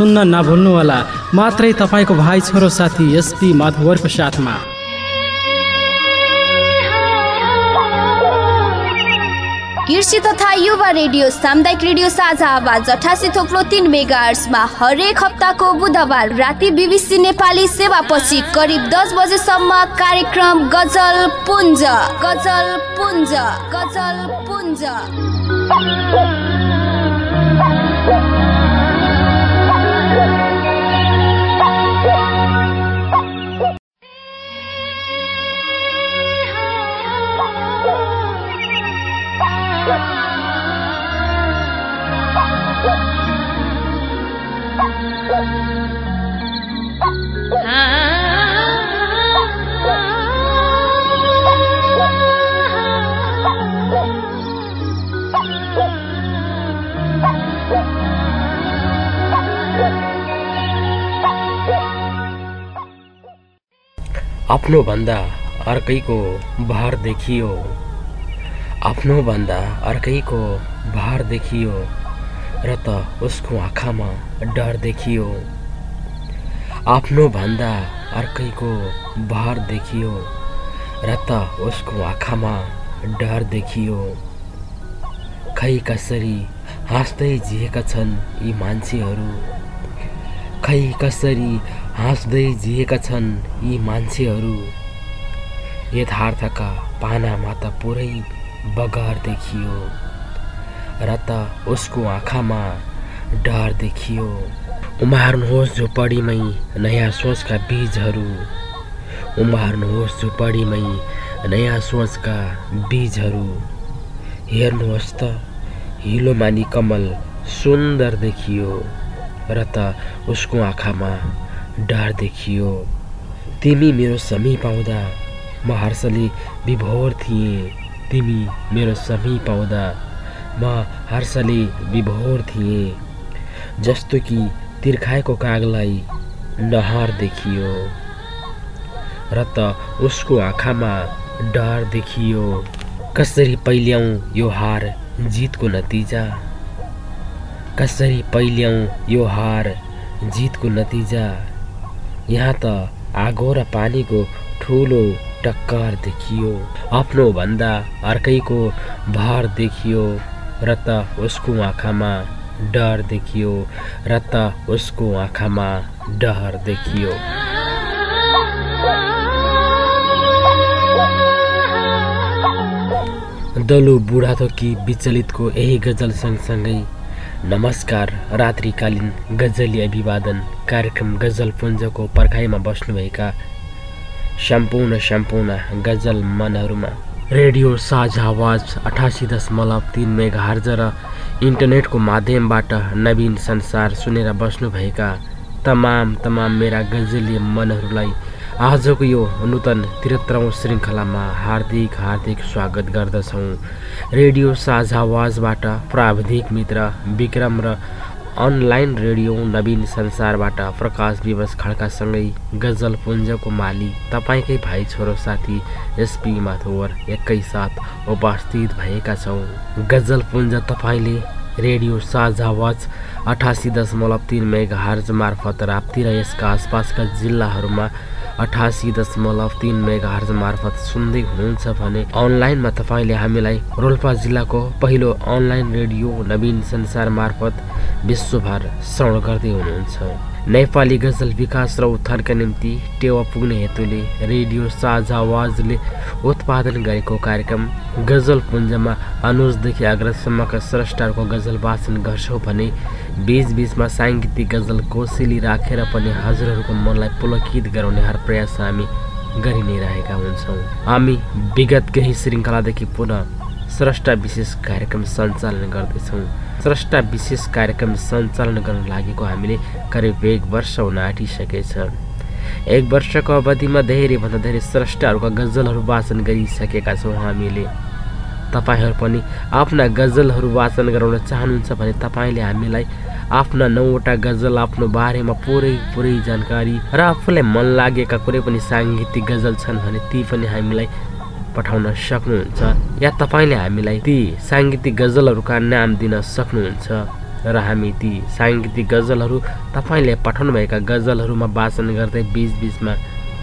सुन्न नभुल्नुहोला। मात्रै तपाईँको भाइ छोरो साथी एसपी माधवरको साथमा कृषि तथा युवा रेडियो सामुदायिक रेडियो साझा आवाज अठासी थोप्लो तिन मेगा हरेक हप्ताको बुधबार राति बिबिसी नेपाली सेवापछि करिब दस बजेसम्म कार्यक्रम गजल पुञ्ज गजल पुञ्ज गजल पुञ्ज। आफ्नो भन्दा अर्कैको भार देखियो। आफ्नो भन्दा अर्कैको भार देखियो र त उसको आँखामा डर देखियो। आफ्नो भन्दा अर्कैको भार देखियो र त उसको आँखामा डर देखियो। खै कसरी हाँस्दै जिएका छन् यी मान्छेहरू? खै कसरी हाँस्दै जिएका छन् यी मान्छेहरू। यथार्थका पानामा त पुरै बगर देखियो। र त उसको आँखामा डर देखियो। उमार्नुहोस् झुपडीमै नयाँ सोचका बीजहरू। उमार्नुहोस् झुपडीमै नयाँ सोचका बीजहरू। हेर्नुहोस् त हिलोमानी कमल सुन्दर देखियो। र त उसको आँखामा डर देखियो। तिमी मेरो समीप आउँदा म हर्षले विभोर थिएँ। तिमी मेरो समीप आउँदा म हर्षले विभोर थिएँ। जस्तो कि तिर्खाएको कागलाई नहर देखियो र त उसको आँखामा डर देखियो। कसरी पहिल्याउँ यो हार जितको नतिजा? कसरी पहिल्याउँ यो हार जितको नतिजा? यहाँ त आगो र पानीको ठुलो टक्कर देखियो। आफ्नो भन्दा अर्कैको भार देखियो र त उसको आँखामा डर देखियो र त उसको आँखामा डर देखियो। दलु बुढा थोकी विचलितको यही गजल सँगसँगै नमस्कार रात्रिकालीन गजली अभिवादन कार्यक्रम गजल पुञ्जको पर्खाइमा बस्नुभएका सम्पूर्ण सम्पूर्ण गजल मनहरूमा रेडियो साझा आवाज अठासी दशमलव तिन मेगा हर्ज र इन्टरनेटको माध्यमबाट नवीन संसार सुनेर बस्नुभएका तमाम तमाम मेरा गजलीय मनहरूलाई आजको यो नूतन त्रिहत्तरौँ श्रृङ्खलामा हार्दिक हार्दिक स्वागत गर्दछौँ। रेडियो साझा आवाजबाट प्राविधिक मित्र विक्रम र अनलाइन रेडियो नवीन संसारबाट प्रकाश विवश खड्कासँगै गजल पुञ्जको माली तपाईँकै भाइ छोरो साथी एसपी माथोवर एकैसाथ उपस्थित भएका छौँ। गजल पुञ्ज तपाईँले रेडियो साझा आवाज अठासी दशमलव तिन मेगा हर्ज मार्फत राप्ती र यसका आसपासका जिल्लाहरूमा अठासी दशमलव तिन मेगा हर्ज मार्फत सुन्दै हुनुहुन्छ भने अनलाइनमा तपाईँले हामीलाई रोल्पा जिल्लाको पहिलो अनलाइन रेडियो नवीन संसार मार्फत विश्वभर श्रवण गर्दै हुनुहुन्छ। नेपाली गजल विकास र उत्थानका निम्ति टेवा पुग्ने हेतुले रेडियो साझा आवाजले उत्पादन गरेको कार्यक्रम गजल पुञ्जमा अनुजदेखि अग्रसम्मका स्रष्टाहरूको गजल वाचन गर्छौँ भने बिचबिचमा साङ्गीतिक गजल कोसेली राखेर पनि हजुरहरूको मनलाई पुलकित गराउने हर प्रयास हामी गरि नै रहेका हुन्छौँ। हामी विगत केही श्रृङ्खलादेखि पुनः स्रष्टा विशेष कार्यक्रम सञ्चालन गर्दैछौँ। स्रष्टा विशेष कार्यक्रम सञ्चालन गर्न लागेको हामीले करिब एक वर्ष हुन आँटिसकेछ। एक वर्षको अवधिमा धेरैभन्दा धेरै स्रष्टाहरूका गजलहरू वाचन गरिसकेका छौँ हामीले। तपाईँहरू पनि आफ्ना गजलहरू वाचन गराउन चाहनुहुन्छ भने तपाईँले हामीलाई आफ्ना नौवटा गजल आफ्नो बारेमा पुरै पुरै जानकारी र आफूलाई मन लागेका कुनै पनि साङ्गीतिक गजल छन् भने ती पनि हामीलाई पठाउन सक्नुहुन्छ या तपाईँले हामीलाई ती साङ्गीतिक गजलहरूका नाम दिन सक्नुहुन्छ र हामी ती साङ्गीतिक गजलहरू तपाईँले पठाउनुभएका गजलहरूमा वाचन गर्दै बिचबिचमा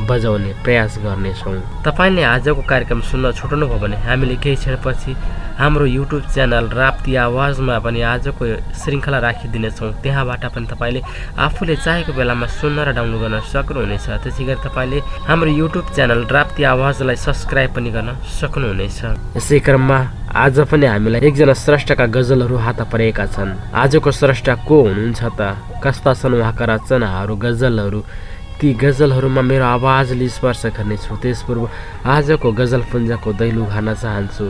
बजाउने प्रयास गर्नेछौँ तपाईँले आजको कार्यक्रम सुन्न छुट्नुभयो भने हामीले केही क्षणपछि हाम्रो युट्युब च्यानल राप्ती आवाजमा पनि आजको श्रृङ्खला राखिदिनेछौँ। त्यहाँबाट पनि तपाईँले आफूले चाहेको बेलामा सुन्न र डाउनलोड गर्न सक्नुहुनेछ। त्यसै गरी तपाईँले हाम्रो युट्युब च्यानल राप्ती आवाजलाई सब्सक्राइब पनि गर्न सक्नुहुनेछ। यसै क्रममा आज पनि हामीलाई एकजना स्रष्टाका गजलहरू हात परेका छन्। आजको स्रष्टा को हुनुहुन्छ त? कस्ता छन् उहाँका रचनाहरू गजलहरू? ती गजलहरूमा मेरो आवाजले स्पर्श गर्नेछु त्यसपूर्व आजको गजल पुञ्जको दैलो खान चाहन्छु।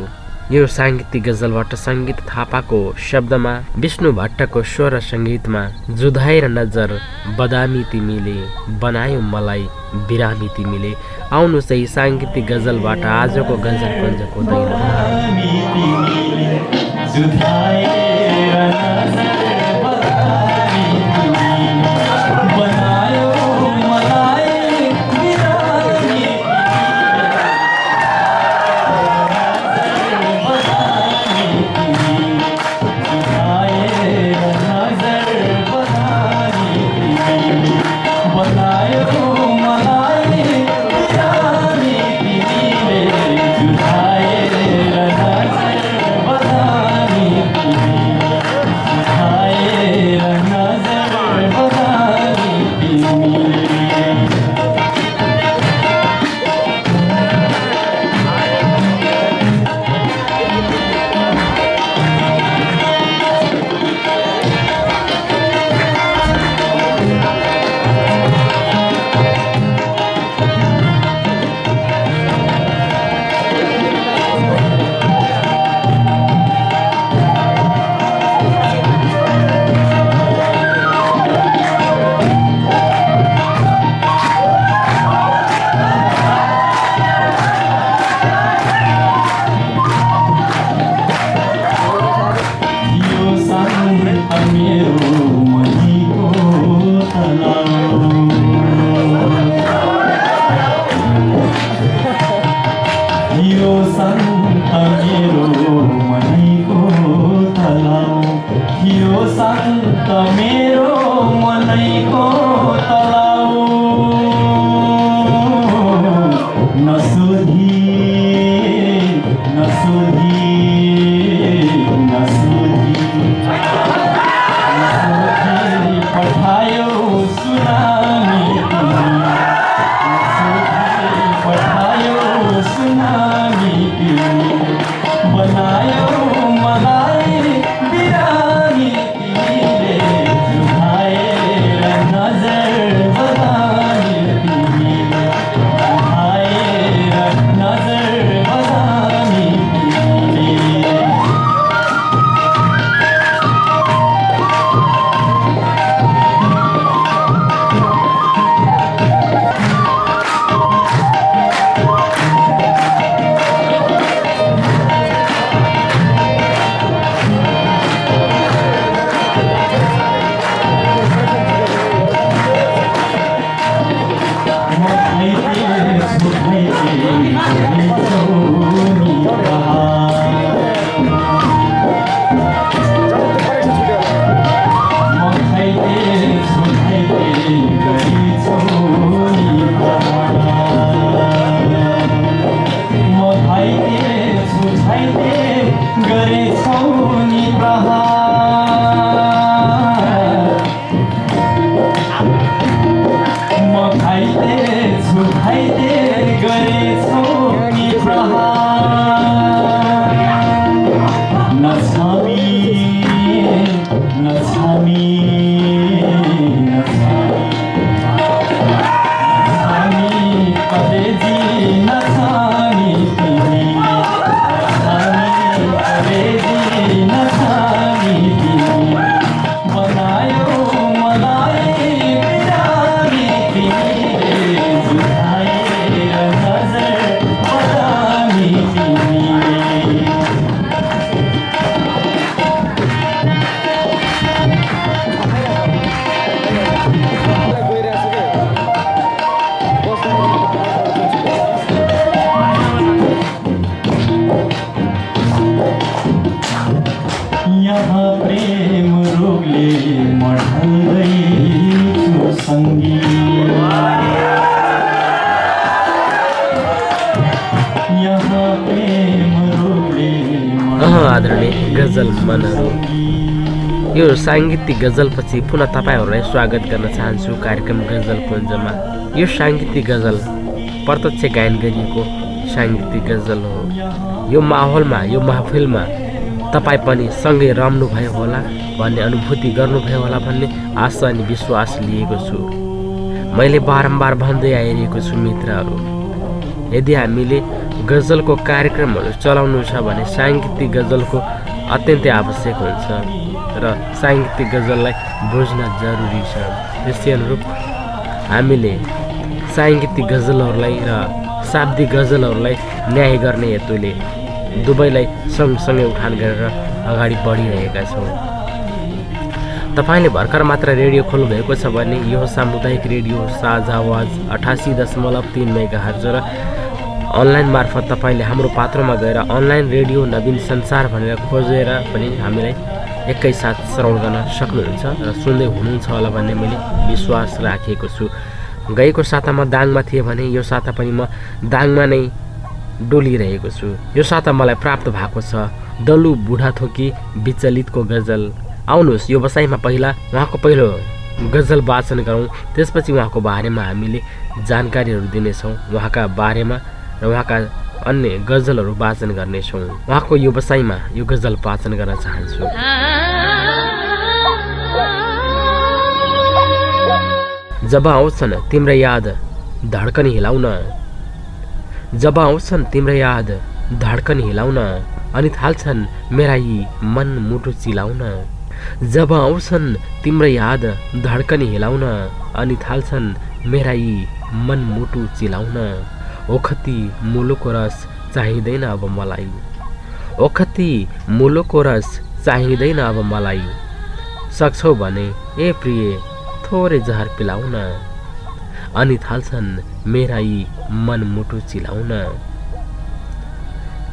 यो साङ्गीतिक गजलबाट सङ्गीत थापाको शब्दमा विष्णु भट्टको स्वर सङ्गीतमा जुधाएर नजर बदामी तिमीले बनायो मलाई बिरामी तिमीले। आउनु चाहिँ साङ्गीतिक गजलबाट आजको गजल दैलो। आदरणीय गजल मनहरू। यो साङ्गीतिक गजलपछि पुनः तपाईँहरूलाई स्वागत गर्न चाहन्छु कार्यक्रम गजल पुञ्जमा यो साङ्गीतिक गजल प्रत्यक्ष गायन गरिएको साङ्गीतिक गजल हो। यो माहौलमा यो महफिलमा तपाईँ पनि सँगै रम्नुभयो होला भन्ने अनुभूति गर्नुभयो होला भन्ने आशा अनि विश्वास लिएको छु। मैले बारम्बार भन्दै आइरहेको छु मित्रहरू यदि हामीले गजलको कार्यक्रमहरू चलाउनु छ भने साङ्गीतिक गजलको अत्यन्तै आवश्यक हुन्छ र साङ्गीतिक गजललाई बुझ्न जरुरी छ। त्यसै अनुरूप हामीले साङ्गीतिक गजलहरूलाई र शाब्दिक गजलहरूलाई न्याय गर्ने हेतुले दुवैलाई सँगसँगै उठान गरेर अगाडि बढिरहेका छौँ। तपाईँले भर्खर मात्र रेडियो खोल्नुभएको छ भने यो सामुदायिक रेडियो साझा आवाज अठासी दशमलव तिन मेगा हर्ज र अनलाइन मार्फत तपाईँले हाम्रो पात्रमा गएर अनलाइन रेडियो नवीन संसार भनेर खोजेर पनि हामीलाई एकैसाथ श्रवण गर्न सक्नुहुन्छ र सुन्दै हुनुहुन्छ होला भन्ने मैले विश्वास राखेको छु। गएको सातामा दाङमा थिएँ भने यो साता पनि म दाङमा नै डोलिरहेको छु। यो साता मलाई प्राप्त भएको छ। डल्लु बुढा थोकी विचलितको गजल। आउनुहोस् यो बसाइमा पहिला उहाँको पहिलो गजल वाचन गरौँ। त्यसपछि उहाँको बारेमा हामीले जानकारीहरू दिनेछौँ। उहाँका बारेमा र उहाँका अन्य गजलहरू वाचन गर्नेछौँ उहाँको यो बसाइमा यो गजल वाचन गर्न चाहन्छु। जब आउँछन् तिम्रो याद धड्कन हिलाउन। जब आउँछन् तिम्रो याद धड्कन हिलाउन। अनि थाल्छन् मेरा यी मन मुटु चिलाउन। जब आउँछन् तिम्रो याद धड्कन हिलाउन। अनि थाल्छन् मेरा यी मन मुटु चिलाउन। ओखती मुलोको रस चाहिँदैन अब मलाई। ओखती मुलोको रस चाहिँदैन अब मलाई। सक्छौ भने ए प्रिय थोरै जहर पिलाउन। अनि थाल्छन् मेरा यी मन मुटु चिलाउन।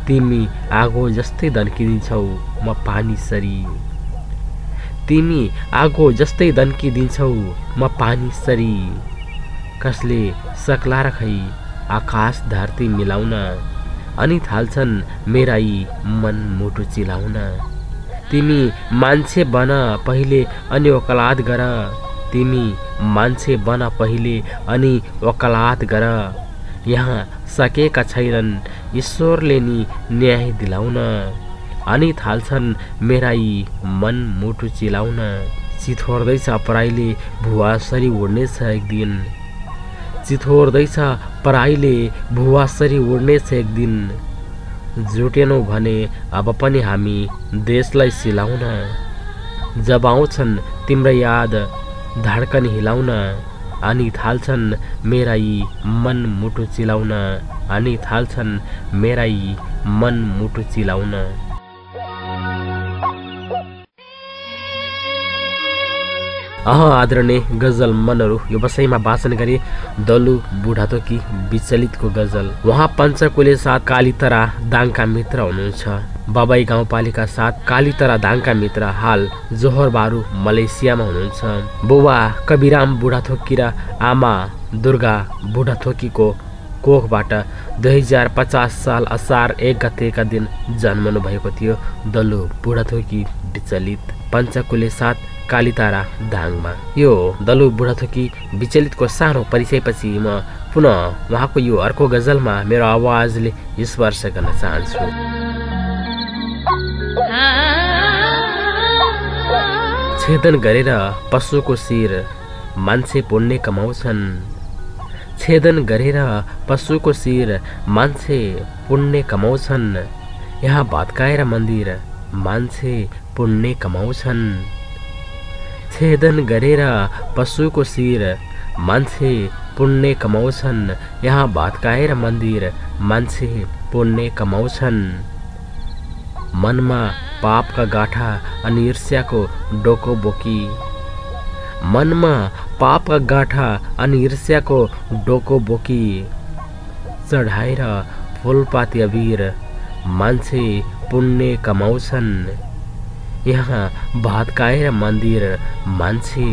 तिमी आगो जस्तै दन्किदिन्छौ म पानी सरी। तिमी आगो जस्तै दन्किदिन्छौ म पानी सरी। कसले सक्ला र खै आकाश धरती मिलाउन अनि थाल्छन् मेरा यी मन मुटु चिलाउन। तिमी मान्छे बन पहिले अनि वकलात गर। तिमी मान्छे बन पहिले अनि वकलात गर। यहाँ सकेका छैनन् ईश्वरले नि न्याय दिलाउन। अनि थाल्छन् मेरा यी मन मुटु चिलाउन। चिथोर्दैछ पराईले भुवासरी उड्नेछ एक दिन चिथोर्दैछ पराईले भुवासरी उड्नेछ एक दिन। जुटेनौ भने अब पनि हामी देशलाई सिलाउन। जब आउँछन् तिम्रो याद धड्कन हिलाउन अनि थाल्छन् मेरा यी मन मुटु चिलाउन अनि थाल्छन् मेरा यी मन मुटु चिलाउन। अह आदरणीय गजल मनहरू यो बसाइमा वाचन गरे दलु बुढाथोकी विचलितको गजल। उहाँ पञ्चकुले साथ कालीतरा दाङका मित्र हुनुहुन्छ। बाबाई गाउँपालिका साथ कालीतरा दाङका मित्र हाल जोहर बारू मलेसियामा हुनुहुन्छ। बुबा कविराम बुढाथोकी र आमा दुर्गा बुढाथोकीको कोखबाट दुई हजार पचास साल असार एक गतेका दिन जन्मनु भएको थियो दल्लु बुढाथोकी विचलित। पञ्चकुले साथ कालीतारा दाङमा। यो दलु बुढाथोकी विचलितको सानो परिचयपछि म पुनः उहाँको यो अर्को गजलमा मेरो आवाजले स्पर्श गर्न चाहन्छु। छेदन गरेर पशुको शिर मान्छे पुण्य कमाउँछन्। छेदन गरेर पशुको शिर मान्छे पुण्य कमाउँछन्। यहाँ भत्काएर मन्दिर मान्छे पुण्य कमाउँछन्। छेदन गरेर पशुको शिर मान्छे पुण्य कमाउँछन् यहाँ भत्काएर मंदिर मान्छे पुण्य कमाउँछन् मनमा पापका गाठा अनि ईर्ष्याको डोको बोकी। मनमा पापका गाठा अनि ईर्ष्याको डोको बोकी। चढाएर फुलपाती अबिर मान्छे पुण्य कमाउँछन् यहाँ भत्काएर मन्दिर मान्छे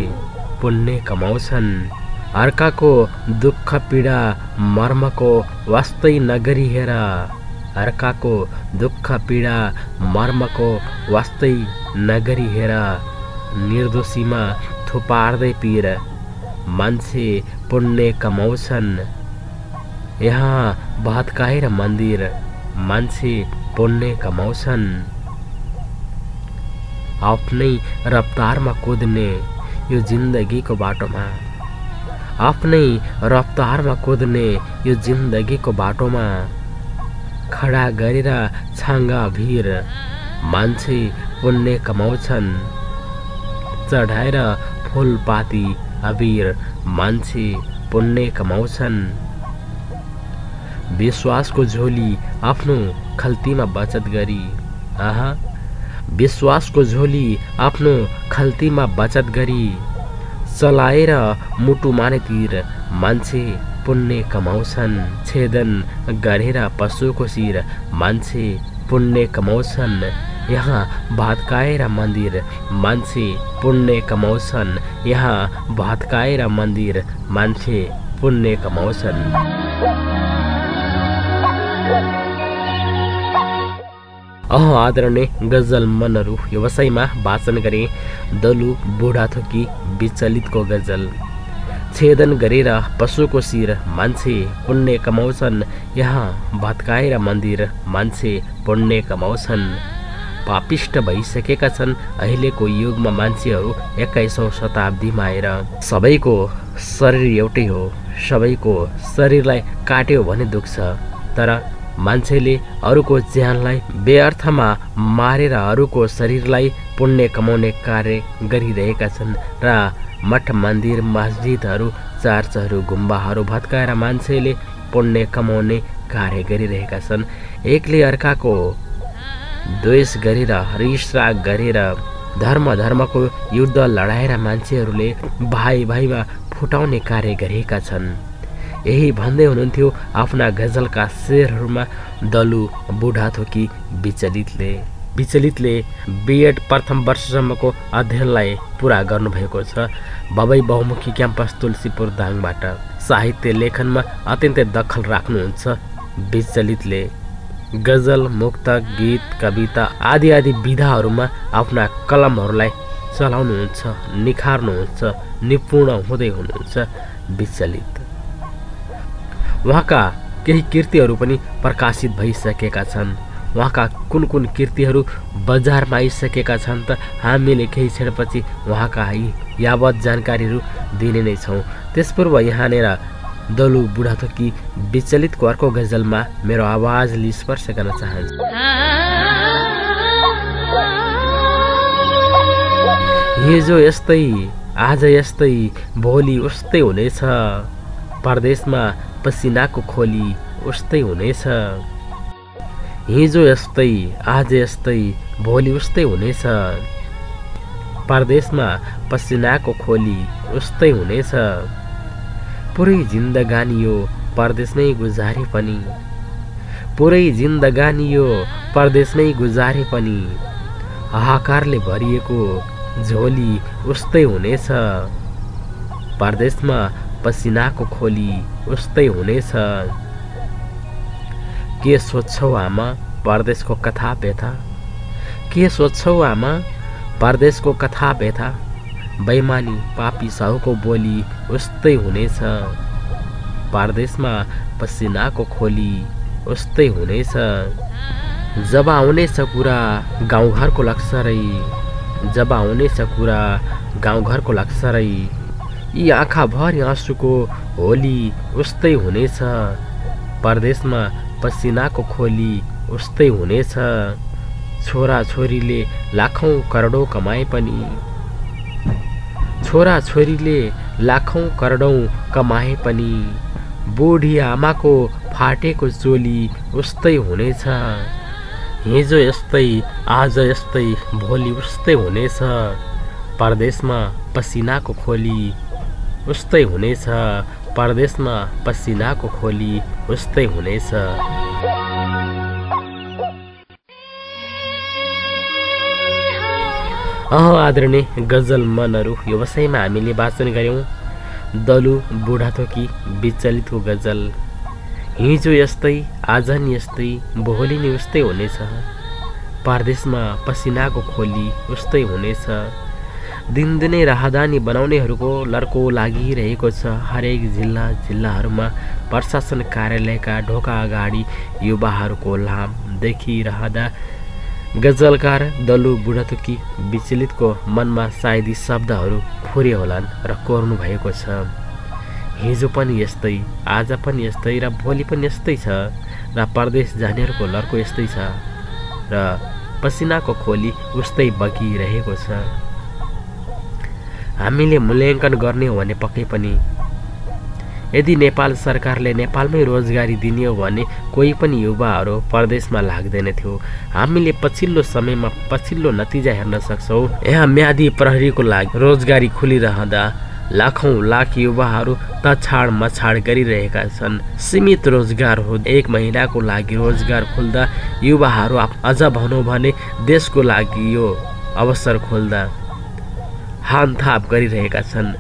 पुण्य कमाउँछन् अर्काको दुःख पीडा मर्मको वास्तै नगरी हेर। अर्काको दुःख पीडा मर्मको वास्तै नगरी हेर। निर्दोषीमा थुपार्दै पिर मान्छे पुण्य कमाउँछन् यहाँ भत्काएर मन्दिर मान्छे पुण्य कमाउँछन् आफ्नै रफ्तारमा कुद्ने यो जिन्दगीको बाटोमा आफ्नै रफ्तारमा कुद्ने यो जिन्दगीको बाटोमा खडा गरेर छाङ्गा भिर मान्छे पुण्य कमाउँछन्। चढाएर फुलपाती अबिर मान्छे पुण्य कमाउँछन्। विश्वासको झोली आफ्नो खल्तीमा बचत गरी। आहा विश्वासको झोली आफ्नो खल्तीमा बचत गरी चलाएर मुटु मानेतिर मान्छे पुण्य कमाउँछन्। छेदन गरेर पशुको शिर मान्छे पुण्य कमाउँछन्। यहाँ भत्काएर मन्दिर मान्छे पुण्य कमाउँछन्। यहाँ भत्काएर मन्दिर मान्छे पुण्य कमाउँछन्। अह आदरणीय गजल मनहरू व्यवसायमा वाचन गरे दलु बुढाथोकी विचलितको गजल। छेदन गरेर पशुको शिर मान्छे पुण्य कमाउँछन्। यहाँ भत्काएर मन्दिर मान्छे पुण्य कमाउँछन्। पापिष्ट भइसकेका छन् अहिलेको युगमा मान्छेहरू एक्काइसौँ शताब्दीमा आएर। सबैको शरीर एउटै हो सबैको शरीरलाई काट्यो भने दुख्छ। तर मान्छेले अरूको ज्यानलाई व्यर्थमा मारेर अरूको शरीरलाई पुण्य कमाउने कार्य गरिरहेका छन् र मठ मन्दिर मस्जिदहरू चर्चहरू गुम्बाहरू भत्काएर मान्छेले पुण्य कमाउने कार्य गरिरहेका छन्। एकले अर्काको द्वेष गरेर रिसराग गरेर धर्म धर्मको युद्ध लडाएर मान्छेहरूले भाइ भाइमा फुटाउने कार्य गरेका छन्। यही भन्दै हुनुहुन्थ्यो आफ्ना गजलका शेरहरूमा दलु बुढाथोकी विचलितले। विचलितले बिएड प्रथम वर्षसम्मको अध्ययनलाई पुरा गर्नुभएको छ। बबई बहुमुखी क्याम्पस तुलसीपुर दाङबाट। साहित्य लेखनमा अत्यन्तै दखल राख्नुहुन्छ विचलितले। गजल मुक्त गीत कविता आदि आदि विधाहरूमा आफ्ना कलमहरूलाई चलाउनुहुन्छ निखार्नुहुन्छ निपुण हुँदै हुनुहुन्छ विचलित। उहाँका केही कृतिहरू पनि प्रकाशित भइसकेका छन्। उहाँका कुन कुन कृतिहरू बजारमा आइसकेका छन् त हामीले केही क्षणपछि उहाँका यावत जानकारीहरू दिने नै छौँ। त्यसपूर्व यहाँनिर दलु बुढाथोकी विचलितको अर्को गजलमा मेरो आवाजले स्पर्श गर्न चाहन्छु। हिजो यस्तै आज यस्तै भोलि उस्तै हुनेछ। परदेशमा पसिनाको खोली उस्तै हुनेछ। हिजो यस्तै आज यस्तै भोलि उस्तै हुनेछ। परदेशमा पसिनाको खोली उस्तै हुनेछ। पुरै जिन्दगानी यो परदेश नै गुजारे पनि। पुरै जिन्दगानी यो परदेश नै गुजारे पनि। हाहाकारले भरिएको झोली उस्तै हुनेछ। परदेशमा पसिनाको खोली उस्तै हुनेछ। के सोध्छौ आमा परदेशको कथा व्यथा के सोध्छौ आमा परदेशको कथा व्यथा बैमानी पापी साहुको बोली उस्तै हुनेछ। परदेशमा पसिनाको खोली उस्तै हुनेछ। जब आउनेछ कुरा गाउँघरको लक्सरै जब आउनेछ कुरा गाउँघरको लक्सरै यी आँखाभरि आँसुको होली उस्तै हुनेछ। परदेशमा पसिनाको खोली उस्तै हुनेछ। छोरा छोरीले लाखौँ करोडौँ कमाए पनि। छोरा छोरीले लाखौँ करोडौँ कमाए पनि। बुढी आमाको फाटेको चोली उस्तै हुनेछ। हिजो यस्तै आज यस्तै भोलि उस्तै हुनेछ। परदेशमा पसिनाको खोली उस्तै हुनेछ। परदेशमा पसिनाको खोली उस्तै हुनेछ। अह आदरणीय गजल मनहरू यो वसाइमा हामीले वाचन गऱ्यौँ। दलु बुढाथोकी विचलितको गजल। हिजो यस्तै आज नि यस्तै भोलि नि उस्तै हुनेछ। परदेशमा पसिनाको खोली उस्तै हुनेछ। दिनदिनै राहदानी बनाउनेहरूको लर्को लागिरहेको छ। हरेक जिल्ला जिल्लाहरूमा प्रशासन कार्यालयका ढोका अगाडि युवाहरूको लाम देखिरहँदा गजलकार दलु बुढाथुकी विचलितको मनमा सायद शब्दहरू फुरे होलान् र कोर्नु भएको छ। हिजो पनि यस्तै आज पनि यस्तै र भोलि पनि यस्तै छ र परदेश जानेहरूको लर्को यस्तै छ र पसिनाको खोली उस्तै बगिरहेको छ। हामीले मूल्याङ्कन गर्ने हो भने पक्कै पनि। यदि नेपाल सरकारले नेपालमै रोजगारी दिने हो भने कोही पनि युवाहरू परदेशमा लाग्दैनथ्यो। हामीले पछिल्लो समयमा पछिल्लो नतिजा हेर्न सक्छौँ। यहाँ म्यादी प्रहरीको लागि रोजगारी खुलिरहँदा लाखौँ लाख युवाहरू तछाड मछाड गरिरहेका छन्। सीमित रोजगार हो। एक महिनाको लागि रोजगार खुल्दा युवाहरू अझ भनौँ भने देशको लागि यो अवसर खोल्दा हानथाप गरिरहेका छन्।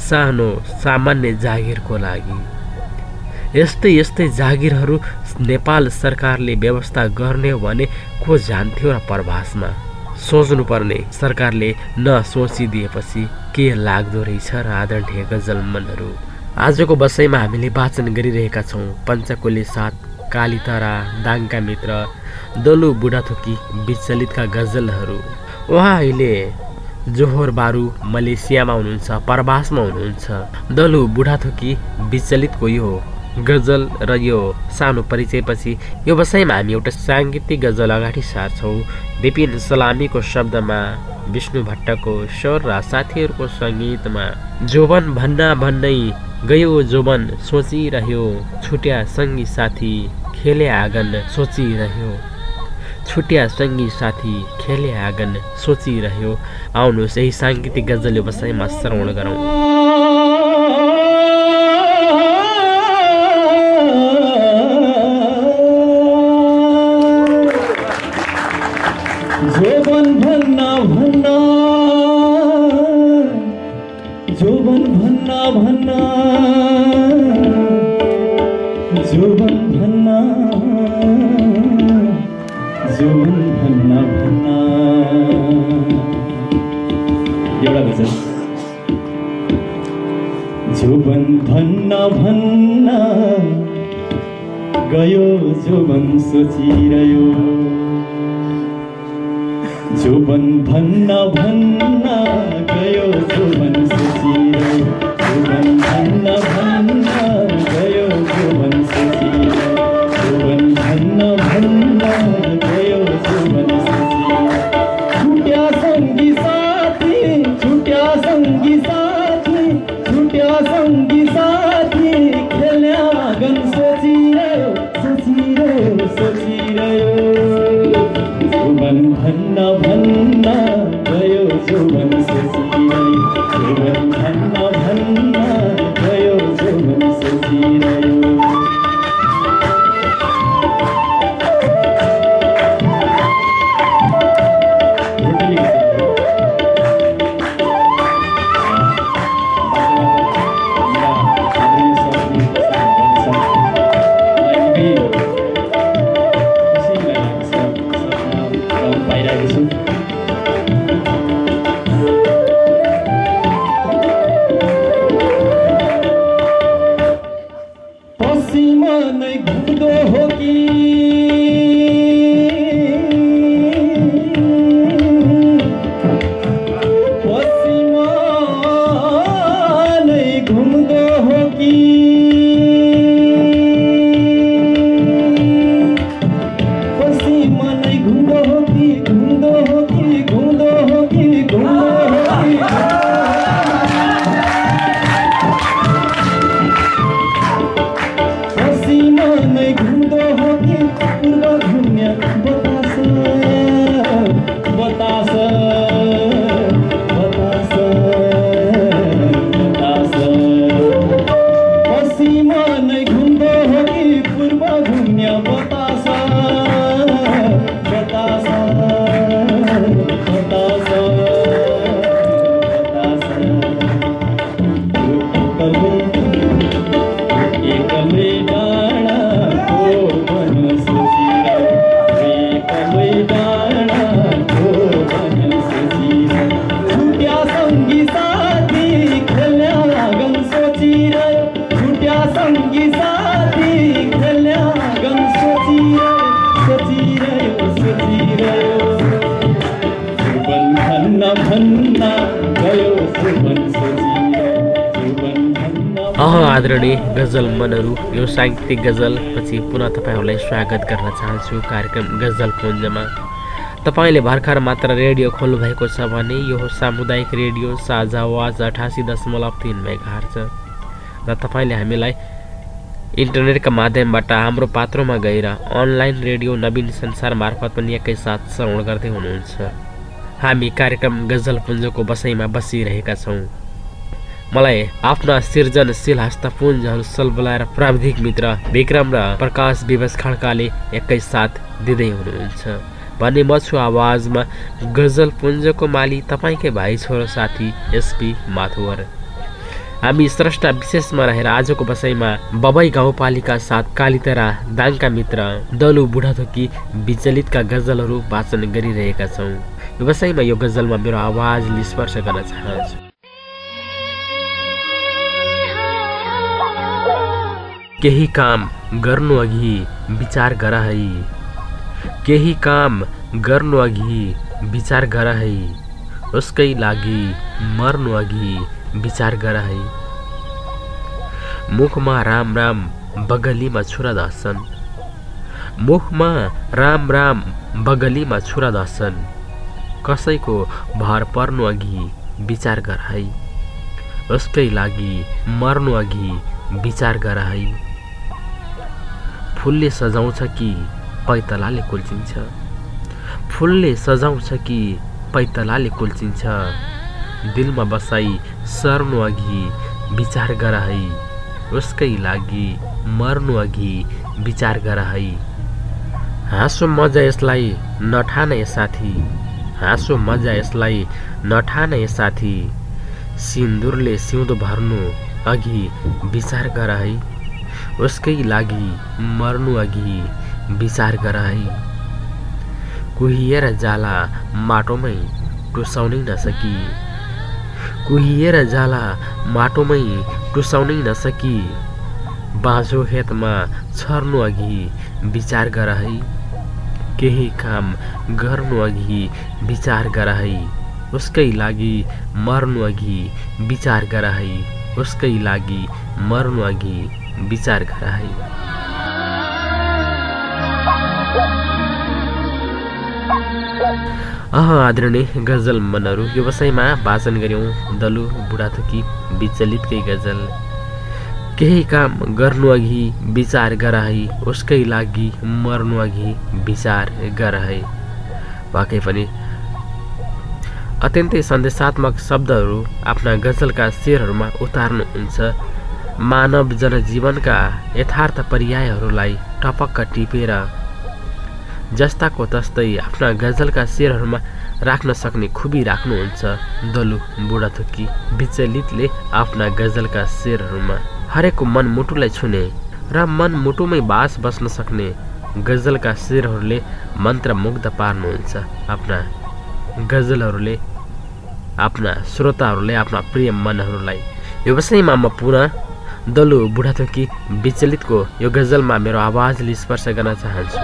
सानो सामान्य जागिरको लागि। यस्तै यस्तै जागिरहरू नेपाल सरकारले व्यवस्था गर्ने हो भने को जान्थ्यो र प्रभासमा सोच्नुपर्ने सरकारले नसोचिदिएपछि के लाग्दो रहेछ र आदरणीय गजल मनहरू आजको बसाइमा हामीले वाचन गरिरहेका छौँ। पञ्चकोले साथ कालीतारा दाङका मित्र दलु बुढाथोकी विचलितका गजलहरू। उहाँ अहिले जोहोर बारु मलेसियामा हुनुहुन्छ प्रवासमा हुनुहुन्छ। दलु बुढाथोकी विचलितको यो गजल र यो सानो परिचयपछि यो बसाइमा हामी एउटा साङ्गीतिक गजल अगाडि सार्छौँ। विपिन सलामीको शब्दमा विष्णु भट्टको स्वर र साथीहरूको सङ्गीतमा जोबन भन्ना भन्नै गयो जोबन सोचिरह्यो। छुट्या सङ्गी साथी खेले आँगन सोचिरह्यो। छुट्या सङ्गी साथी खेले आँगन सोचिरह्यो। आउनुहोस् यही साङ्गीतिक गजल व्यवसायमा श्रवण गरौँ। भन्न भन्न जोबन भन्न भन्न गयो जोबन सोचिरह्यो। जोबन भन्न भन्न यो साङ्गीतिक गजल पछि पुनः तपाईँहरूलाई स्वागत गर्न चाहन्छु कार्यक्रम गजल पुञ्जमा तपाईँले भर्खर मात्र रेडियो खोल्नु भएको छ भने यो सामुदायिक रेडियो साझा आवाज अठासी दशमलव तिन मेगाहर्ज र तपाईँले हामीलाई इन्टरनेटका माध्यमबाट हाम्रो पात्रोमा गएर अनलाइन रेडियो नवीन संसार मार्फत पनि एकैसाथ श्रवण गर्दै हुनुहुन्छ। हामी कार्यक्रम गजलपुञ्जको बसाइमा बसिरहेका छौँ। मलाई आफ्ना सृजनशील हस्तपुञ्जहरू सल्बलाएर प्राविधिक मित्र विक्रम र प्रकाश विवश खड्काले एकैसाथ दिँदै हुनुहुन्छ। भने म छु आवाजमा गजलपुञ्जको माली तपाईँकै भाइ छोरो साथी एसपी माथुवर हामी स्रष्टा विशेषमा रहेर आजको बसाइमा बबाई गाउँपालिका साथ कालितरा दाङका मित्र दलु बुढाथोकी विचलितका गजलहरू वाचन गरिरहेका छौँ। व्यवसायमा यो गजलमा मेरो आवाजले स्पर्श गर्न चाहन्छु। केही काम गर्नु अघि विचार गर है। केही काम गर्नु अघि विचार गर है। उसकै लागि मर्नु अघि विचार गर है। मुखमा राम राम बगलीमा छुरा धस्छन् मुखमा राम राम बगलीमा छुरा धस्छन् कसैको भर पर्नु अघि विचार गर है। उसकै लागि मर्नु अघि विचार गर है। फुलले सजाउँछ कि पैतलाले कुल्चिन्छ? फुलले सजाउँछ कि पैतलाले कुल्चिन्छ? दिलमा बसाई सर्नु अघि विचार गर है उसकै लागि मर्नु अघि विचार गर है हाँसो मजा यसलाई नठान ए साथी हाँसो मजा यसलाई नठान ए साथी। सिन्दुरले सिउँदो भर्नु अघि विचार गर है उसकै लागि मर्नु अघि विचार गर है कुहिएर जाला माटोमै टुसाउनै नसकी। कुहिएर जाला माटोमै टुसाउनै नसकी। बाँझो खेतमा छर्नु अघि विचार गर है केही काम गर्नु अघि विचार गर है उसकै लागि मर्नु अघि विचार गर है उसकै लागि मर्नु अघि विचार है। अह आदरणीय गजल मनहरू व्यवसायमा वाचन गऱ्यौँ दलु बुढाथोकी विचलितकै गजल। केही काम गर्नु अघि विचार गर है उसकै लागि मर्नु अघि विचार गर है। वाकै पनि अत्यन्तै सन्देशात्मक शब्दहरू आफ्ना गजलका शेरहरूमा उतार्नुहुन्छ। मानव जनजीवनका यथार्थ पर्यायहरूलाई टपक्क टिपेर जस्ताको तस्तै आफ्ना गजलका शेरहरूमा राख्न सक्ने खुबी राख्नुहुन्छ दलु बुढाथोकी विचलितले आफ्ना गजलका शेरहरूमा। हरेकको मनमुटुलाई छुने र मनमुटुमै बास बस्न सक्ने गजलका शेरहरूले मन्त्रमुग्ध पार्नुहुन्छ आफ्ना गजलहरूले आफ्ना श्रोताहरूले आफ्ना प्रिय मनहरूलाई। व्यवसायमा म पुनः दलु बुढाथोकी विचलितको यो गजलमा मेरो आवाजले स्पर्श गर्न चाहन्छु।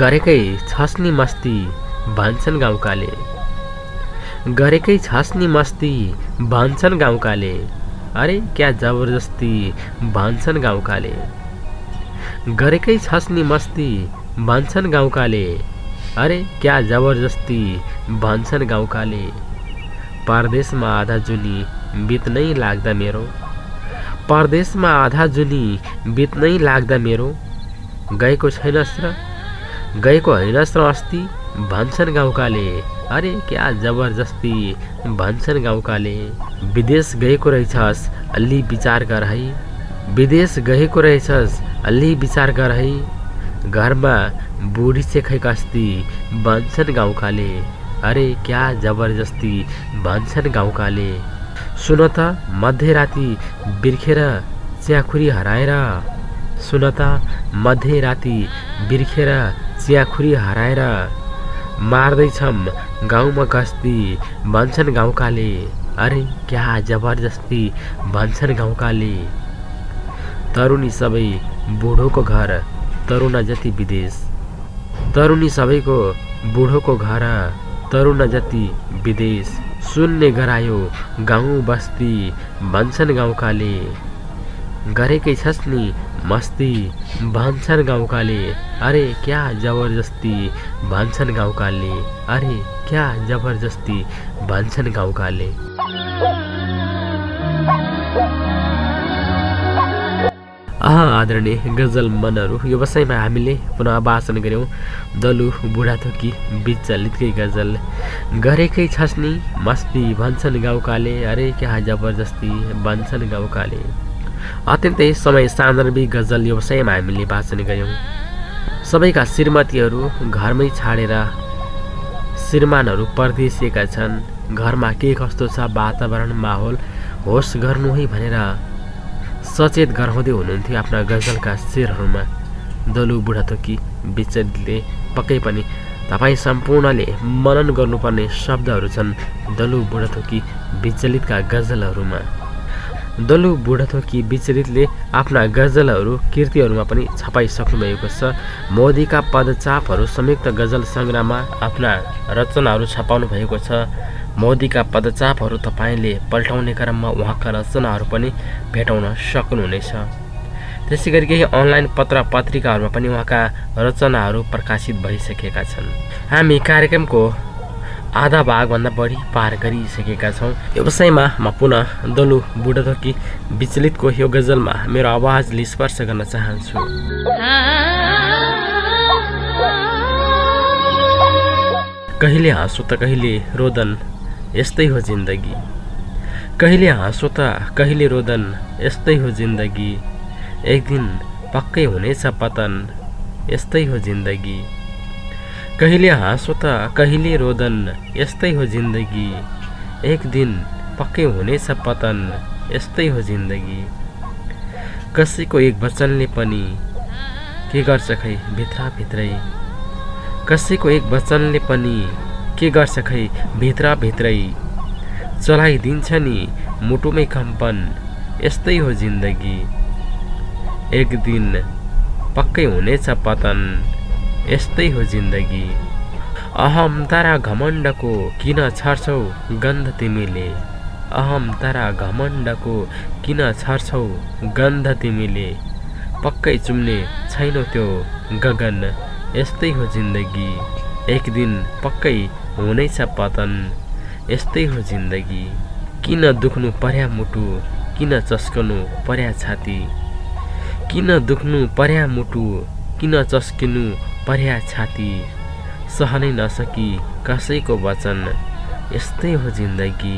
गरेकै छस्नी मस्ती भन्छन् गाउँकाले। गरेकै छस्नी मस्ती भन्छन् गाउँकाले। अरे क्या जबरजस्ती भन्छन् गाउँकाले। गरेकै छस्नी मस्ती भन्छन् गाउँकाले। अरे क्या जबरजस्ती भन्छन् गाउँकाले। परदेशमा आधा जुनी बित्नै लाग्दा मेरो। परदेशमा आधा जुनी बित्नै लाग्दा मेरो। गएको छैनस् र गएको होइनस् र अस्ति भन्छन् गाउँकाले अरे क्या जबरजस्ती भन्छन् गाउँकाले विदेश गएको रहेछस् अलि विचार गर है। विदेश गएको रहेछस् अलि विचार गर है। घरमा बुढी सेखै कस्ती भन्छन् गाउँकाले अरे क्या जबरजस्ती भन्छन् गाउँकाले सुन त मध्यराति बिर्खेर च्याखुरी हराएर सुन त मध्यराति बिर्खेर च्याखुरी हराएर मार्दैछम् गाउँमा गस्ती भन्छन् गाउँकाले अरे क्या जबरजस्ती भन्छन् गाउँकाले तरुणी सबै बुढोको घर तरुणा जति विदेश। तरुणी सबैको बुढोको घर तरुण जति विदेश सुन्ने गरायो गाउँ बस्ती भन्छन् गाउँकाले। गरेकै छस् नि मस्ती भन्छन् गाउँकाले। अरे क्या जबरजस्ती भन्छन् गाउँकाले? अरे क्या जबरजस्ती भन्छन् गाउँकाले? आदरणीय गजल मनहरू यो बसाइमा हामीले पुनः वाचन गऱ्यौँ दलु बुढाथोकी बिच लितकै गजल। गरेकै छस् नि मस्ती भन्छन् गाउँकाले अरे क्या जबरजस्ती भन्छन् गाउँकाले। अत्यन्तै समय सान्दर्भिक गजल यो विषयमा हामीले वाचन गऱ्यौँ। सबैका श्रीमतीहरू घरमै छाडेर श्रीमानहरू परदेशिएका छन्। घरमा के कस्तो छ वातावरण माहौल होस् गर्नु है भनेर सचेत गराउँदै हुनुहुन्थ्यो आफ्ना गजलका शेरहरूमा। दलु बुढाथोकी विचलितले पक्कै पनि तपाईँ सम्पूर्णले मनन गर्नुपर्ने शब्दहरू छन् दलु बुढाथोकी विचलितका गजलहरूमा। दलु बुढाथोकी विचलितले आफ्ना गजलहरू कृतिहरूमा पनि छपाइसक्नु भएको छ। मोदीका पदचापहरू संयुक्त गजल सङ्ग्रहमा आफ्ना रचनाहरू छपाउनु भएको छ। मोदीका पदचापहरू तपाईँले पल्टाउने क्रममा उहाँका रचनाहरू पनि भेटाउन सक्नुहुनेछ। त्यसै गरी केही अनलाइन पत्र पत्रिकाहरूमा पनि उहाँका रचनाहरू प्रकाशित भइसकेका छन्। हामी कार्यक्रमको आधा भागभन्दा बढी पार गरिसकेका छौँ। यो विषयमा म पुनः दलु बुढाथोकी विचलितको यो गजलमा मेरो आवाजले स्पर्श गर्न चाहन्छु। कहिले हाँसो त कहिले रोदन यस्तै हो जिन्दगी। कहिले हाँसो त कहिले रोदन यस्तै हो जिन्दगी। एक दिन पक्कै हुनेछ पतन यस्तै हो जिन्दगी। कहिले हाँसो त कहिले रोदन यस्तै हो जिन्दगी। एक दिन पक्कै हुनेछ पतन यस्तै हो जिन्दगी। कसैको एक वचनले पनि के गर्छ खै भित्रभित्रै? कसैको एक वचनले पनि के गर्छ खै? भित्रभित्रै चलाइदिन्छ नि मुटुमै कम्पन। यस्तै हो जिन्दगी। एक दिन पक्कै हुनेछ पतन। यस्तै हो जिन्दगी। अहम तारा घमण्डको किन छर्छौ गन्ध तिमीले? अहम तारा घमण्डको किन छर्छौ गन्ध तिमीले? पक्कै चुम्ने छैनौ त्यो गगन। यस्तै हो जिन्दगी। एक दिन पक्कै हुनेछ पतन। यस्तै हो जिन्दगी। किन दुख्नु पर्या मुटु? किन चस्कनु पर्या छाती? किन दुख्नु पर्या मुटु? किन चस्किनु पर्या छाती? सहनै नसकी कसैको वचन। यस्तै हो जिन्दगी।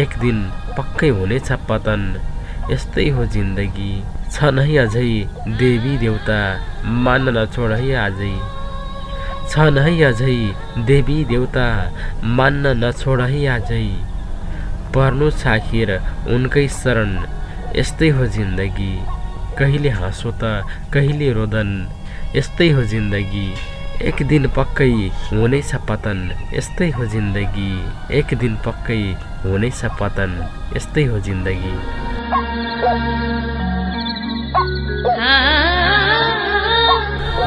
एक दिन पक्कै हुनेछ पतन। यस्तै हो जिन्दगी। छन् है अझै देवी देउता। मान्न नछोड है आजै। छन् है अझै देवी देउता मान्न नछोड है आजै पर्नु छ आखिर उनकै शरण यस्तै हो जिन्दगी। कहिले हाँसो त कहिले रोदन यस्तै हो जिन्दगी। एक दिन पक्कै हुनेछ पतन यस्तै हो जिन्दगी। एक दिन पक्कै हुनेछ पतन यस्तै हो जिन्दगी।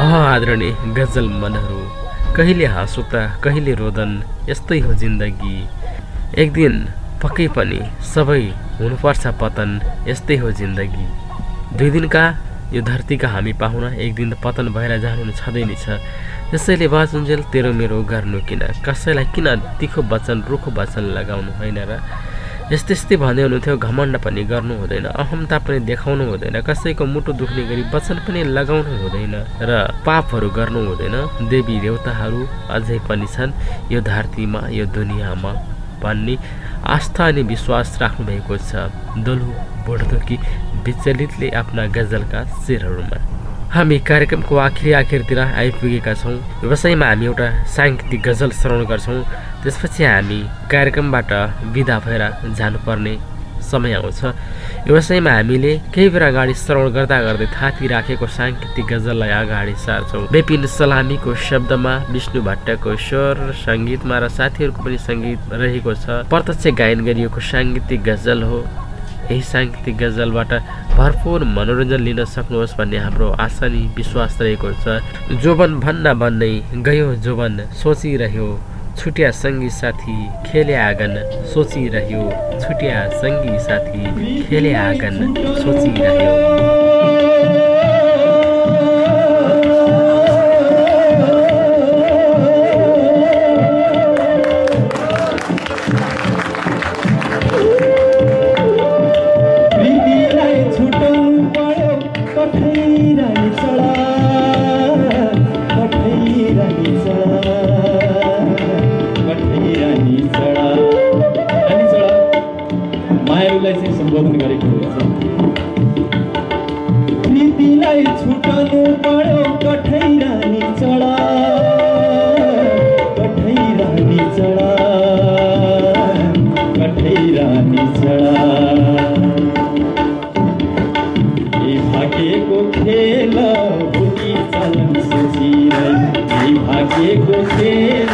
आदरणीय गजल मनहरू कहिले हाँसो त कहिले रोदन यस्तै हो जिन्दगी। एक दिन पक्कै पनि सबै हुनुपर्छ पतन यस्तै हो जिन्दगी। दुई दिनका यो धरतीका हामी पाहुना एक दिन त पतन भएर जानु छँदै नै छ। त्यसैले बाजुन्जेल तेरो मेरो गर्नु किन? कसैलाई किन तिखो वचन रुखो वचन लगाउनु होइन र यस्तै यस्तै भन्दै हुनुहुन्थ्यो घमण्ड पनि गर्नु हुँदैन अहमता पनि देखाउनु हुँदैन कसैको मुटु दुख्ने गरी वचन पनि लगाउनु हुँदैन र पापहरू गर्नु हुँदैन। देवी देवताहरू अझै पनि छन् यो धरतीमा यो दुनियाँमा भन्ने आस्था अनि विश्वास राख्नु भएको छ। दोलु बोडदोकी विचलितले आफ्ना गजलका शेरहरूमा हामी कार्यक्रमको आखिरी आखिरतिर आइपुगेका छौँ। व्यवसायमा हामी एउटा साङ्गीतिक गजल श्रवण गर्छौँ। त्यसपछि हामी कार्यक्रमबाट विदा भएर जानुपर्ने समय आउँछ। व्यवसायमा हामीले केही बेर अगाडि श्रवण गर्दा गर्दै थाती राखेको साङ्गीतिक गजललाई अगाडि सार्छौँ। विपिन सलामीको शब्दमा विष्णु भट्टको स्वर सङ्गीतमा र साथीहरूको पनि सङ्गीत रहेको छ। प्रत्यक्ष गायन गरिएको साङ्गीतिक गजल हो। यही साङ्गीतिक गजलबाट भरपुर मनोरञ्जन लिन सक्नुहोस् भन्ने हाम्रो आशा नि विश्वास रहेको छ। जोबन भन्न भन्नै गयो जोबन सोचिरह्यो छुट्या सङ्गी साथी खेले आँगन सोचिरह्यो छुट्या सङ्गी साथी खेले आँगन सोचिरह्यो। ए भाग्यको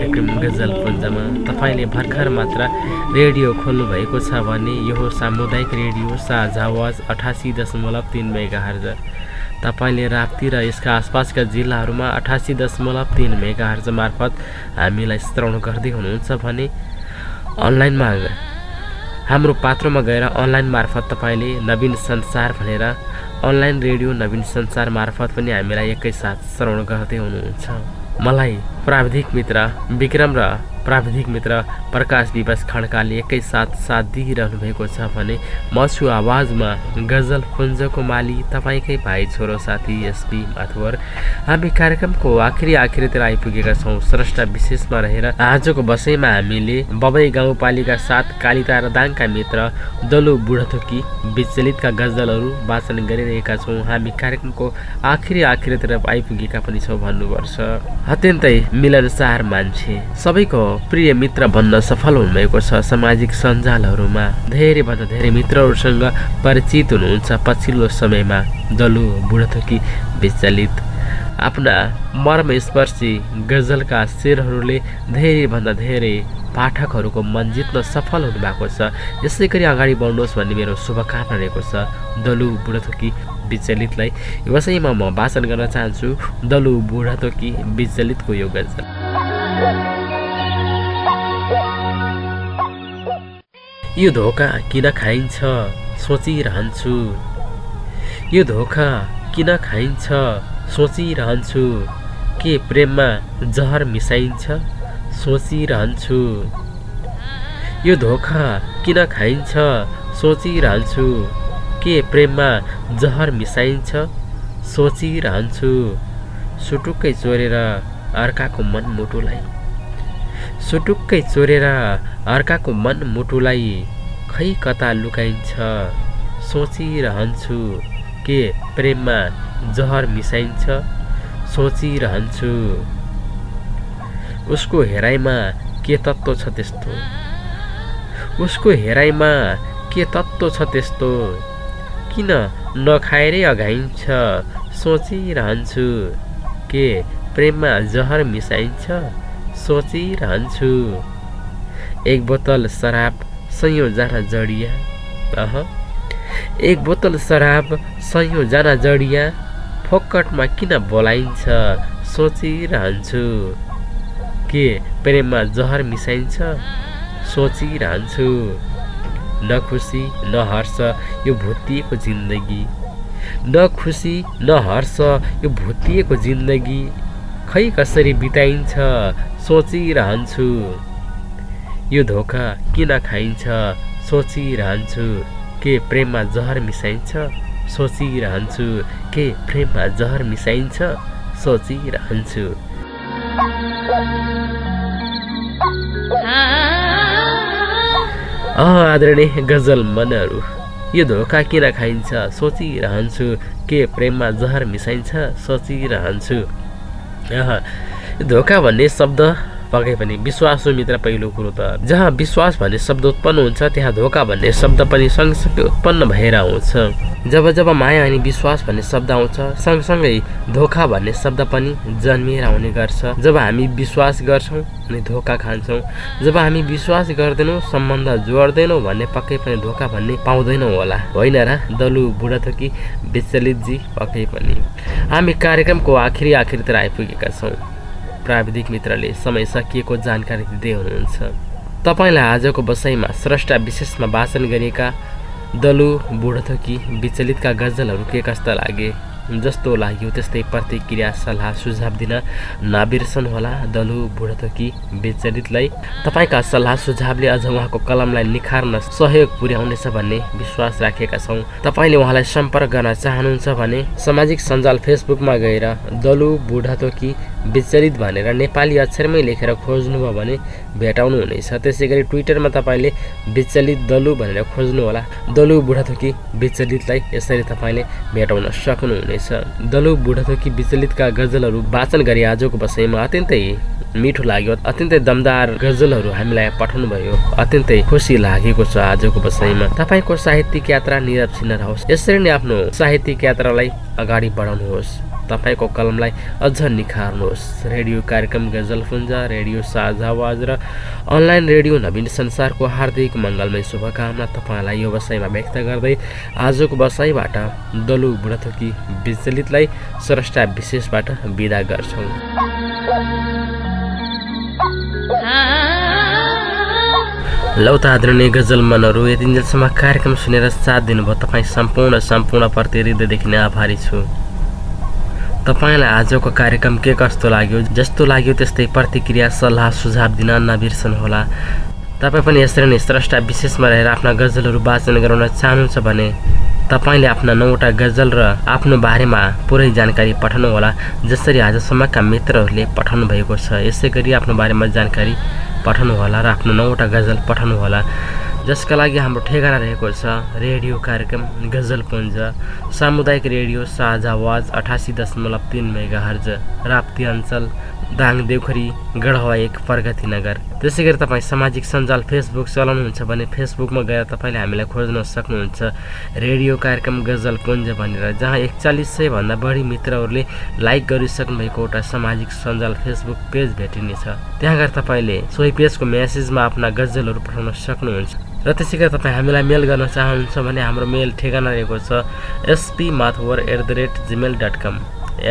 कार्यक्रम गजल पुञ्जमा तपाईँले भर्खर मात्र रेडियो खोल्नुभएको छ भने यो सामुदायिक रेडियो साझा आवाज अठासी दशमलव तिन मेगा हर्ज तपाईँले राप्ती र यसका आसपासका जिल्लाहरूमा अठासी दशमलव तिन मेगा हर्ज मार्फत हामीलाई श्रवण गर्दै हुनुहुन्छ भने अनलाइनमा हाम्रो पात्रोमा गएर अनलाइन मार्फत तपाईँले नवीन संसार भनेर अनलाइन रेडियो नवीन संसार मार्फत पनि हामीलाई एकैसाथ श्रवण गर्दै हुनुहुन्छ। मलाई प्राविधिक मित्र विक्रम र प्राविधिक मित्र प्रकाश विवास खड्काले एकैसाथ साथ दिइरहनु भएको छ भने म छु आवाजमा गजल पुञ्जको माली तपाईँकै भाइ छोरो साथी एसपी माथुवर हामी कार्यक्रमको आखिरी आखिरीतिर आइपुगेका छौँ। स्रष्टा विशेषमा रहेर आजको बसैमा हामीले बबई गाउँपालिका साथ कालिता र दाङका मित्र दलु बुढाथोकी विचलितका गजलहरू वाचन गरिरहेका छौँ। हामी कार्यक्रमको आखिरी आखिरीतिर आइपुगेका पनि छौँ भन्नुपर्छ। अत्यन्तै मिलनसार मान्छे। सबैको प्रिय मित्र बन्न सफल हुनुभएको छ। सामाजिक सञ्जालहरूमा धेरैभन्दा धेरै मित्रहरूसँग परिचित हुनुहुन्छ। पछिल्लो समयमा दलु बुढाथोकी विचलित आफ्ना मर्मस्पर्शी गजलका शेरहरूले धेरैभन्दा धेरै पाठकहरूको मन जित्न सफल हुनुभएको छ। यसै गरी अगाडि बढ्नुहोस् भन्ने मेरो शुभकामना रहेको छ। दलु बुढाथोकी विचलितलाई यसैमा म वाचन गर्न चाहन्छु। दलु बुढाथोकी विचलितको यो गजल। यो धोका किन खाइन्छ? सोचिरहन्छु। यो धोका किन खाइन्छ? सोचिरहन्छु। के प्रेममा जहर मिसाइन्छ? सोचिरहन्छु। यो धोका किन खाइन्छ? सोचिरहन्छु। के प्रेममा जहर मिसाइन्छ? सोचिरहन्छु। सुटुक्कै चोरेर अर्काको मन मुटुलाई सुटुक्कै चोरेर अर्काको मन मुटुलाई खै कता लुकाइन्छ? सोचिरहन्छु के प्रेममा जहर मिसाइन्छ? सोचिरहन्छु। उसको हेराइमा के तत्त्व छ त्यस्तो? उसको हेराइमा के तत्त्व छ त्यस्तो? किन नखाएरै अघाइन्छ? सोचिरहन्छु के प्रेममा जहर मिसाइन्छ? सोचिरहन्छु एक बोतल शराब सयौँ जना जडिया। अह एक बोतल शराब सयौँ जना जडिया। फोकटमा किन बोलाइन्छ? सोचिरहन्छु के प्रेममा जहर मिसाइन्छ? सोचिरहन्छु न खुसी न हर्ष यो भुत्तिएको जिन्दगी। न खुसी न हर्ष यो भुत्तिएको जिन्दगी। खै कसरी बिताइन्छ? सोचिरहन्छु। यो धोका किन खाइन्छ? सोचिरहन्छु। के प्रेममा जहर मिसाइन्छ? सोचिरहन्छु। के प्रेममा जहर मिसाइन्छ? सोचिरहन्छु। आदरणीय गजल मनहरू यो धोका किन खाइन्छ? सोचिरहन्छु। के प्रेममा जहर मिसाइन्छ? सोचिरहन्छु। धोका भन्ने शब्द पक्कै पनि विश्वास हो मित्र पहिलो कुरो त। जहाँ विश्वास भन्ने शब्द उत्पन्न हुन्छ त्यहाँ धोका भन्ने शब्द पनि सँगसँगै उत्पन्न भएर आउँछ। जब जब माया अनि विश्वास भन्ने शब्द आउँछ सँगसँगै धोका भन्ने शब्द पनि जन्मिएर आउने गर्छ। जब हामी विश्वास गर्छौँ अनि धोका खान्छौँ जब हामी विश्वास गर्दैनौँ सम्बन्ध जोड्दैनौँ भन्ने पक्कै पनि धोका भन्ने पाउँदैनौँ होला। होइन र दलु बुढाथोकी विचलितजी पक्कै पनि। हामी कार्यक्रमको आखिरी आखिरतिर आइपुगेका छौँ। प्राविधिक मित्रले समय सकिएको जानकारी दिँदै हुनुहुन्छ। तपाईँलाई आजको बसाइमा स्रष्टा विशेषमा वाचन गरिएका दलु बुढथोकी विचलितका गजलहरू के कस्ता लागे? जस्तो लाग्यो त्यस्तै प्रतिक्रिया सल्लाह सुझाव दिन नबिर्सनुहोला दलु बुढथोकी विचलितलाई तपाईँका सल्लाह सुझावले अझ उहाँको कलमलाई निखार्न सहयोग पुर्याउनेछ भन्ने विश्वास राखेका छौँ। तपाईँले उहाँलाई सम्पर्क गर्न चाहनुहुन्छ भने सामाजिक सञ्जाल फेसबुकमा गएर दलु बुढाथोकी विचलित भनेर नेपाली अक्षरमै लेखेर खोज्नुभयो भने भेटाउनु हुनेछ। त्यसै गरी ट्विटरमा तपाईँले विचलित दलु भनेर खोज्नुहोला दलु बुढाथोकी विचलितलाई यसरी तपाईँले भेटाउन सक्नुहुनेछ। दलु बुढाथोकी विचलितका गजलहरू वाचन गरी आजको बसाइमा अत्यन्तै मिठो लाग्यो। अत्यन्तै दमदार गजलहरू हामीलाई पठाउनु भयो। अत्यन्तै खुसी लागेको छ आजको बसाइमा तपाईँको साहित्यिक यात्रा निरक्षी नरहोस् यसरी नै आफ्नो साहित्यिक यात्रालाई अगाडि बढाउनुहोस्। तपाईँको कलमलाई अझ निखार्नुहोस्। रेडियो कार्यक्रम गजलपुञ्ज रेडियो साझा आवाज र अनलाइन रेडियो नवीन संसारको हार्दिक मङ्गलमय शुभकामना तपाईँलाई यो बसाइमा व्यक्त गर्दै आजको बसाइबाट दलु बुढाथोकी विचलितलाई स्रष्टा विशेषबाट विदा गर्छौँ। लौ त आदरणीय गजल मनहरू यतिन्जेलसम्म कार्यक्रम सुनेर साथ दिनुभयो। तपाईँ सम्पूर्ण सम्पूर्णप्रति हृदयदेखि नै आभारी छु। तपाईँलाई आजको कार्यक्रम के कस्तो लाग्यो? जस्तो लाग्यो त्यस्तै प्रतिक्रिया सल्लाह सुझाव दिन नबिर्सनुहोला तपाईँ पनि यसरी नै स्रष्टा विशेषमा रहेर आफ्ना गजलहरू वाचन गराउन चाहनुहुन्छ भने तपाईँले आफ्ना नौवटा गजल र आफ्नो बारेमा पुरै जानकारी पठाउनुहोला जसरी आजसम्मका मित्रहरूले पठाउनु भएको छ। यसै गरी आफ्नो बारेमा जानकारी पठाउनुहोला र आफ्नो नौवटा गजल पठाउनुहोला जसका लागि हाम्रो ठेगाना रहेको छ रेडियो कार्यक्रम गजलपुञ्ज सामुदायिक रेडियो साझा आवाज अठासी दशमलव तिन मेगा हर्ज राप्ती अञ्चल दाङ देउखरी गढवा एक प्रगति नगर। त्यसै गरी तपाईँ सामाजिक सञ्जाल फेसबुक चलाउनुहुन्छ भने फेसबुकमा गएर तपाईँले हामीलाई खोज्न सक्नुहुन्छ रेडियो कार्यक्रम गजल पुञ्ज भनेर जहाँ एकचालिस सयभन्दा बढी मित्रहरूले लाइक गरिसक्नु भएको एउटा सामाजिक सञ्जाल फेसबुक पेज भेटिनेछ। त्यहाँ गएर तपाईँले सोही पेजको म्यासेजमा आफ्ना गजलहरू पठाउन सक्नुहुन्छ। र त्यसै गरी तपाईँ हामीलाई मेल गर्न चाहनुहुन्छ भने हाम्रो मेल ठेगाना रहेको छ SP Mathbar at the rate Gmail dot com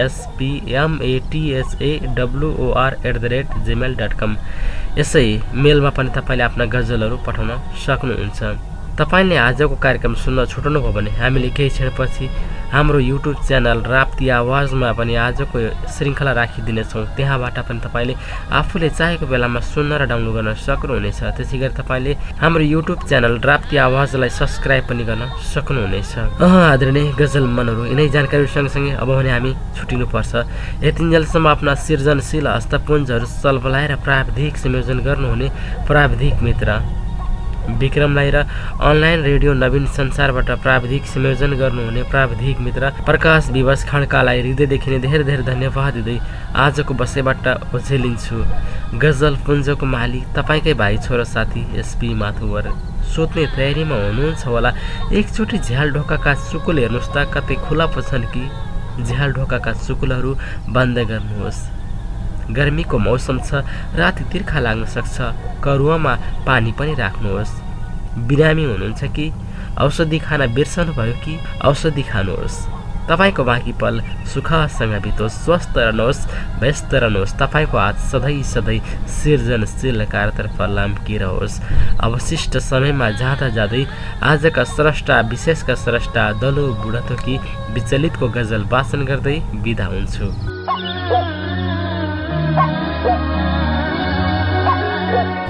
एसपिएमएटिएचए डब्लुओआर at the rate Gmail dot कम यसै मेलमा पनि तपाईँले आफ्ना गजलहरू पठाउन सक्नुहुन्छ। तपाईँले आजको कार्यक्रम सुन्न छुटाउनुभयो भने हामीले केही क्षणपछि हाम्रो युट्युब च्यानल राप्ती आवाजमा पनि आजको श्रृङ्खला राखिदिनेछौँ। त्यहाँबाट पनि तपाईँले आफूले चाहेको बेलामा सुन्न र डाउनलोड गर्न सक्नुहुनेछ। त्यसै गरी तपाईँले हाम्रो युट्युब च्यानल राप्ती आवाजलाई सब्सक्राइब पनि गर्न सक्नुहुनेछ। अह आदरणीय गजल मनहरू यिनै जानकारी सँगसँगै अब भने हामी छुट्टिनुपर्छ यतिन्जेलसम्म आफ्ना सृजनशील हस्तपुञ्जहरू चलबलाएर प्राविधिक संयोजन गर्नुहुने प्राविधिक मित्र। विक्रमलाई र अनलाइन रेडियो नवीन संसारबाट प्राविधिक संयोजन गर्नुहुने प्राविधिक मित्र प्रकाश विवश खड्कालाई हृदयदेखि नै धेरै धेरै धन्यवाद दिँदै आजको बसेबाट ओझेलिन्छु गजल पुञ्जको मालिक तपाईँकै भाइ छोरा साथी एसपी माथुवर। सोध्ने तयारीमा हुनुहुन्छ होला। एकचोटि झ्याल ढोकाका चुकुल हेर्नुहोस् त कतै खुला पो छन् कि? झ्याल ढोकाका चुकुलहरू बन्द गर्नुहोस्। गर्मीको मौसम छ राति तिर्खा लाग्न सक्छ करुवामा पानी पनि राख्नुहोस्। बिरामी हुनुहुन्छ कि? औषधि खान बिर्सनुभयो कि? औषधि खानुहोस्। तपाईँको बाँकी पल सुखसँग बितोस् स्वस्थ रहनुहोस् व्यस्त रहनुहोस्। तपाईँको हात सधैँ सधैँ सृजनशील कार्यतर्फ लाम्किरहोस्। अवशिष्ट समयमा जाँदा जाँदै आजका स्रष्टा विशेषका स्रष्टा दलो बुढाथोकी विचलितको गजल वाचन गर्दै बिदा हुन्छु।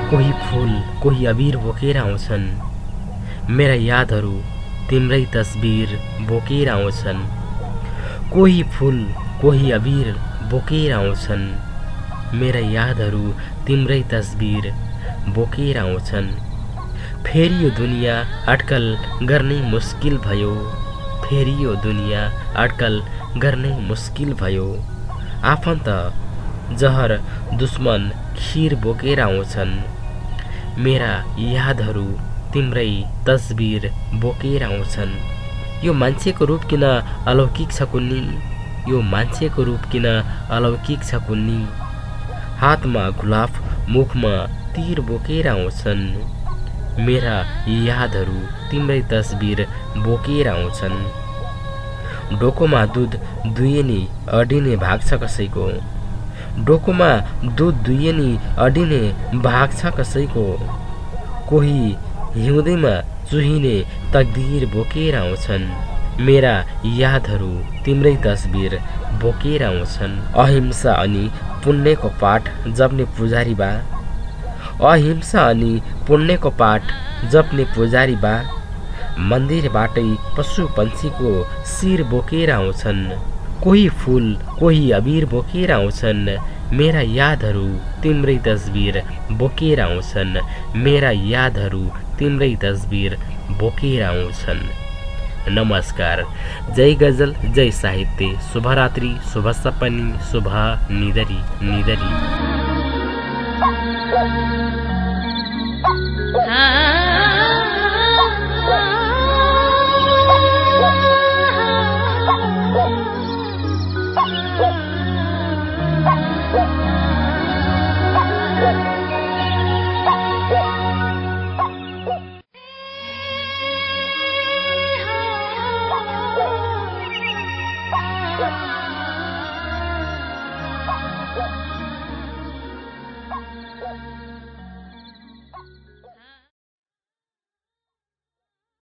कोही फुल कोही अबिर बोकेर आउँछन्। मेरा यादहरू तिम्रै तस्बिर बोकेर आउँछन्। कोही फुल कोही अबिर बोकेर आउँछन्। मेरा यादहरू तिम्रै तस्बिर बोकेर आउँछन्। फेरि यो दुनियाँ अड्कल गर्नै मुस्किल भयो। फेरि यो दुनियाँ अड्कल गर्नै मुस्किल भयो। आफन्त जहर दुश्मन खिर बोकेर आउँछन्। मेरा यादहरू तिम्रै तस्बिर बोकेर आउँछन्। यो मान्छेको रूप किन अलौकिक छ कुन्नी? यो मान्छेको रूप किन अलौकिक छ कुन्नी? हातमा गुलाफ मुखमा तीर बोकेर आउँछन्। मेरा यादहरू तिम्रै तस्बिर बोकेर आउँछन्। डोकोमा दुध दुइनी अडिने भाग छ कसैको? डोकोमा दुध दुइनी अडिने भाग छ कसैको। कोही हिउँदैमा चुहिने तकदिर बोकेर आउँछन्। मेरा यादहरू तिम्रै तस्बिर बोकेर आउँछन्। अहिंसा अनि पुण्यको पाठ जप्ने पुजारी बा। अहिंसा अनि पुण्यको पाठ जप्ने पुजारी बा। मन्दिरबाटै पशु पन्छीको शिर बोकेर आउँछन्। कोही फुल कोही अबिर बोकेर आउँछन्। मेरा यादहरू तिम्रै तस्बिर बोकेर आउँछन्। मेरा यादहरू तिम्रै तस्बिर बोकेर आउँछन्। नमस्कार। जय गजल जय साहित्य। शुभरात्रि शुभ सपनी शुभ निदरी हाँ।